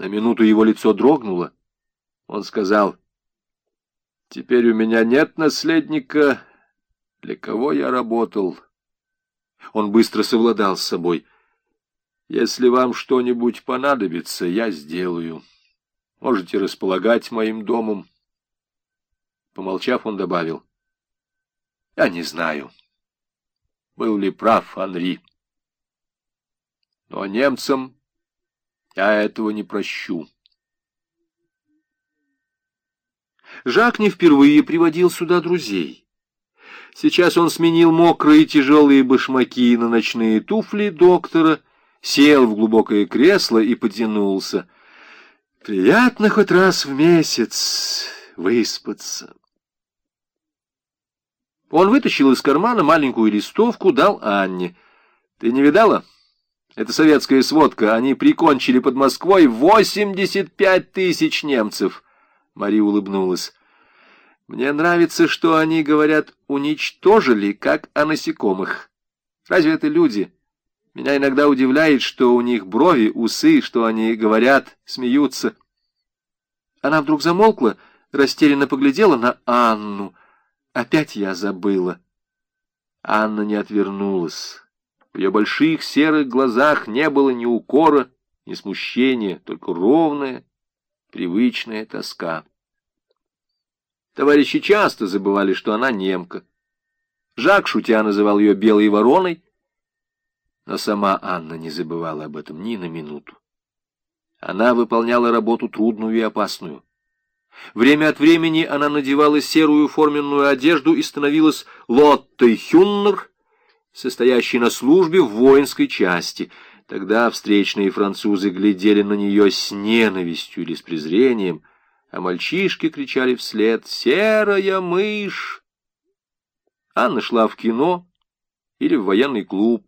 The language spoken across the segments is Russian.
На минуту его лицо дрогнуло. Он сказал, «Теперь у меня нет наследника, для кого я работал». Он быстро совладал с собой. «Если вам что-нибудь понадобится, я сделаю. Можете располагать моим домом». Помолчав, он добавил, «Я не знаю, был ли прав Анри, но немцам я этого не прощу». Жак не впервые приводил сюда друзей. Сейчас он сменил мокрые тяжелые башмаки на ночные туфли доктора, сел в глубокое кресло и потянулся. Приятно хоть раз в месяц выспаться. Он вытащил из кармана маленькую листовку, дал Анне. «Ты не видала? Это советская сводка. Они прикончили под Москвой 85 тысяч немцев». Мария улыбнулась. Мне нравится, что они говорят «уничтожили», как о насекомых. Разве это люди? Меня иногда удивляет, что у них брови, усы, что они говорят, смеются. Она вдруг замолкла, растерянно поглядела на Анну. Опять я забыла. Анна не отвернулась. В ее больших серых глазах не было ни укора, ни смущения, только ровная, привычная тоска. Товарищи часто забывали, что она немка. Жак, шутя, называл ее белой вороной, но сама Анна не забывала об этом ни на минуту. Она выполняла работу трудную и опасную. Время от времени она надевала серую форменную одежду и становилась Лоттой Хюннер, состоящей на службе в воинской части. Тогда встречные французы глядели на нее с ненавистью или с презрением — а мальчишки кричали вслед «Серая мышь!». Анна шла в кино или в военный клуб,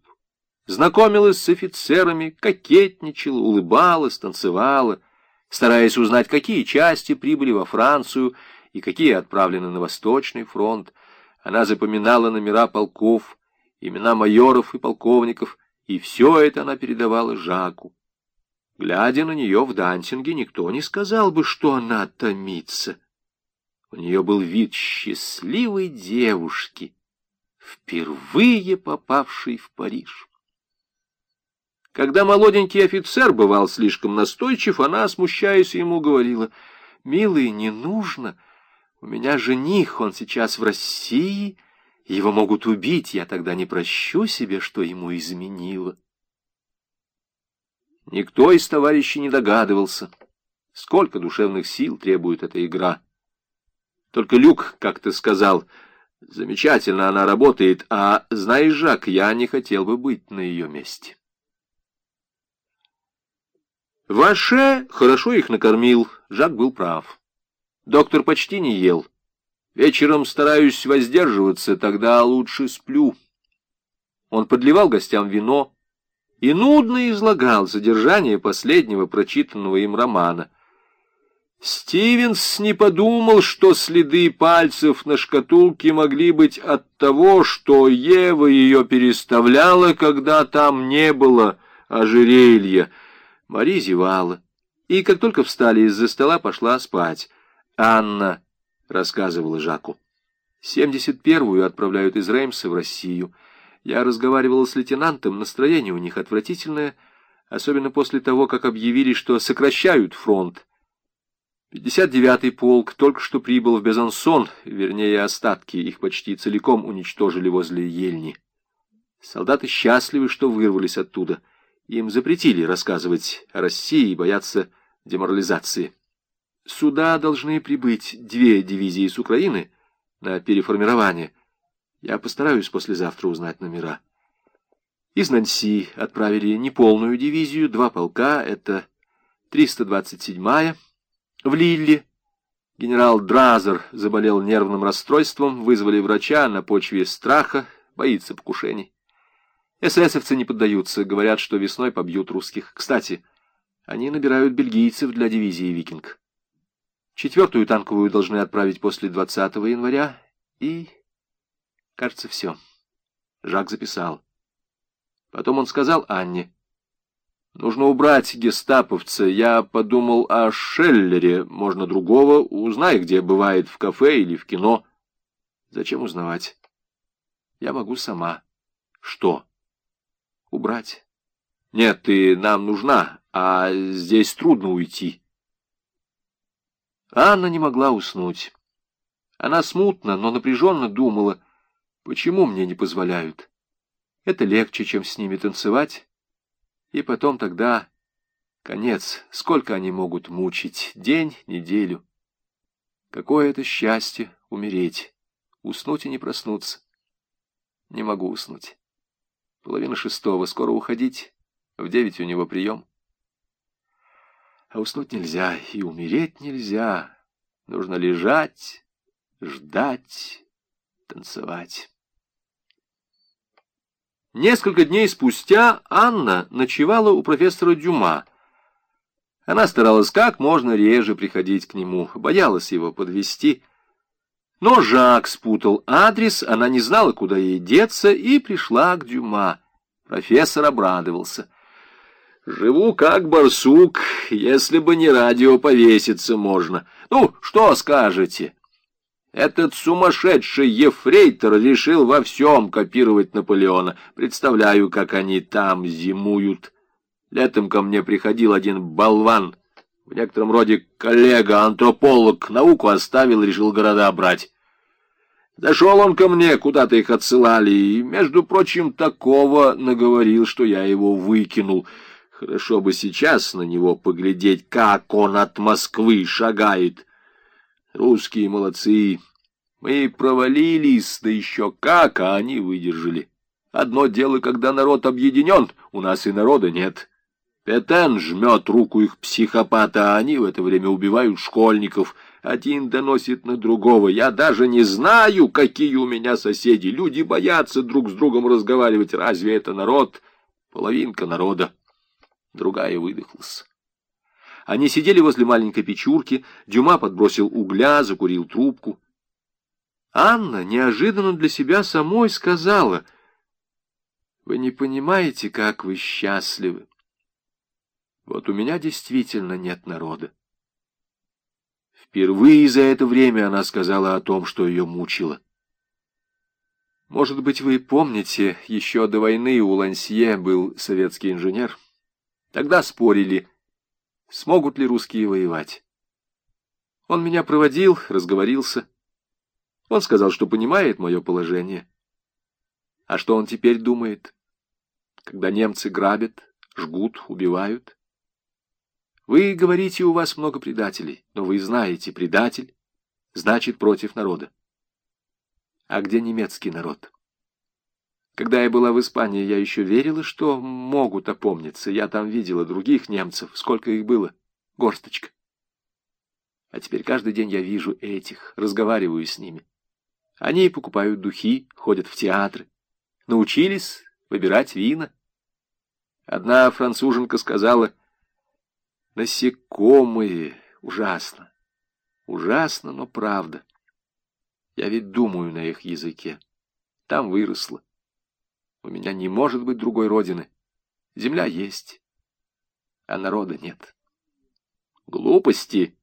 знакомилась с офицерами, кокетничала, улыбалась, танцевала, стараясь узнать, какие части прибыли во Францию и какие отправлены на Восточный фронт. Она запоминала номера полков, имена майоров и полковников, и все это она передавала Жаку. Глядя на нее в дансинге, никто не сказал бы, что она томится. У нее был вид счастливой девушки, впервые попавшей в Париж. Когда молоденький офицер бывал слишком настойчив, она, смущаясь ему, говорила, «Милый, не нужно. У меня жених, он сейчас в России. Его могут убить, я тогда не прощу себе, что ему изменило». Никто из товарищей не догадывался, сколько душевных сил требует эта игра. Только Люк как-то сказал, замечательно она работает, а, знаешь, Жак, я не хотел бы быть на ее месте. Ваше хорошо их накормил, Жак был прав. Доктор почти не ел. Вечером стараюсь воздерживаться, тогда лучше сплю. Он подливал гостям вино, и нудно излагал содержание последнего прочитанного им романа. Стивенс не подумал, что следы пальцев на шкатулке могли быть от того, что Ева ее переставляла, когда там не было ожерелья. Мари зевала, и как только встали из-за стола, пошла спать. Анна рассказывала Жаку. «Семьдесят первую отправляют из Реймса в Россию». Я разговаривала с лейтенантом, настроение у них отвратительное, особенно после того, как объявили, что сокращают фронт. 59-й полк только что прибыл в Безансон, вернее, остатки их почти целиком уничтожили возле Ельни. Солдаты счастливы, что вырвались оттуда. Им запретили рассказывать о России и бояться деморализации. Сюда должны прибыть две дивизии с Украины на переформирование — я постараюсь послезавтра узнать номера. Из Нанси отправили неполную дивизию, два полка, это 327-я. В Лилле генерал Дразер заболел нервным расстройством, вызвали врача на почве страха, боится покушений. Эсэсовцы не поддаются, говорят, что весной побьют русских. Кстати, они набирают бельгийцев для дивизии «Викинг». Четвертую танковую должны отправить после 20 января и Кажется, все. Жак записал. Потом он сказал Анне. Нужно убрать гестаповца. Я подумал о Шеллере. Можно другого. Узнай, где бывает, в кафе или в кино. Зачем узнавать? Я могу сама. Что? Убрать. Нет, ты нам нужна, а здесь трудно уйти. Анна не могла уснуть. Она смутно, но напряженно думала, почему мне не позволяют. Это легче, чем с ними танцевать. И потом тогда конец. Сколько они могут мучить? День, неделю. Какое это счастье — умереть, уснуть и не проснуться. Не могу уснуть. Половина шестого, скоро уходить. В девять у него прием. А уснуть нельзя, и умереть нельзя. Нужно лежать, ждать, танцевать. Несколько дней спустя Анна ночевала у профессора Дюма. Она старалась как можно реже приходить к нему, боялась его подвести. Но Жак спутал адрес, она не знала, куда ей деться, и пришла к Дюма. Профессор обрадовался. «Живу как барсук, если бы не радио повеситься можно. Ну, что скажете?» Этот сумасшедший ефрейтор решил во всем копировать Наполеона. Представляю, как они там зимуют. Летом ко мне приходил один болван, в некотором роде коллега, антрополог, науку оставил, решил города брать. Дошел он ко мне, куда-то их отсылали, и, между прочим, такого наговорил, что я его выкинул. Хорошо бы сейчас на него поглядеть, как он от Москвы шагает. Русские молодцы. Мы провалились, да еще как, а они выдержали. Одно дело, когда народ объединен, у нас и народа нет. Петен жмет руку их психопата, а они в это время убивают школьников. Один доносит на другого. Я даже не знаю, какие у меня соседи. Люди боятся друг с другом разговаривать. Разве это народ? Половинка народа. Другая выдохлась. Они сидели возле маленькой печурки, Дюма подбросил угля, закурил трубку. Анна неожиданно для себя самой сказала, «Вы не понимаете, как вы счастливы. Вот у меня действительно нет народа». Впервые за это время она сказала о том, что ее мучило. Может быть, вы помните, еще до войны у Лансье был советский инженер. Тогда спорили, смогут ли русские воевать. Он меня проводил, разговорился. Он сказал, что понимает мое положение. А что он теперь думает, когда немцы грабят, жгут, убивают? Вы говорите, у вас много предателей, но вы знаете, предатель значит против народа. А где немецкий народ? Когда я была в Испании, я еще верила, что могут опомниться. Я там видела других немцев. Сколько их было? Горсточка. А теперь каждый день я вижу этих, разговариваю с ними. Они покупают духи, ходят в театры. Научились выбирать вина. Одна француженка сказала, «Насекомые, ужасно, ужасно, но правда. Я ведь думаю на их языке. Там выросла. У меня не может быть другой родины. Земля есть, а народа нет. Глупости,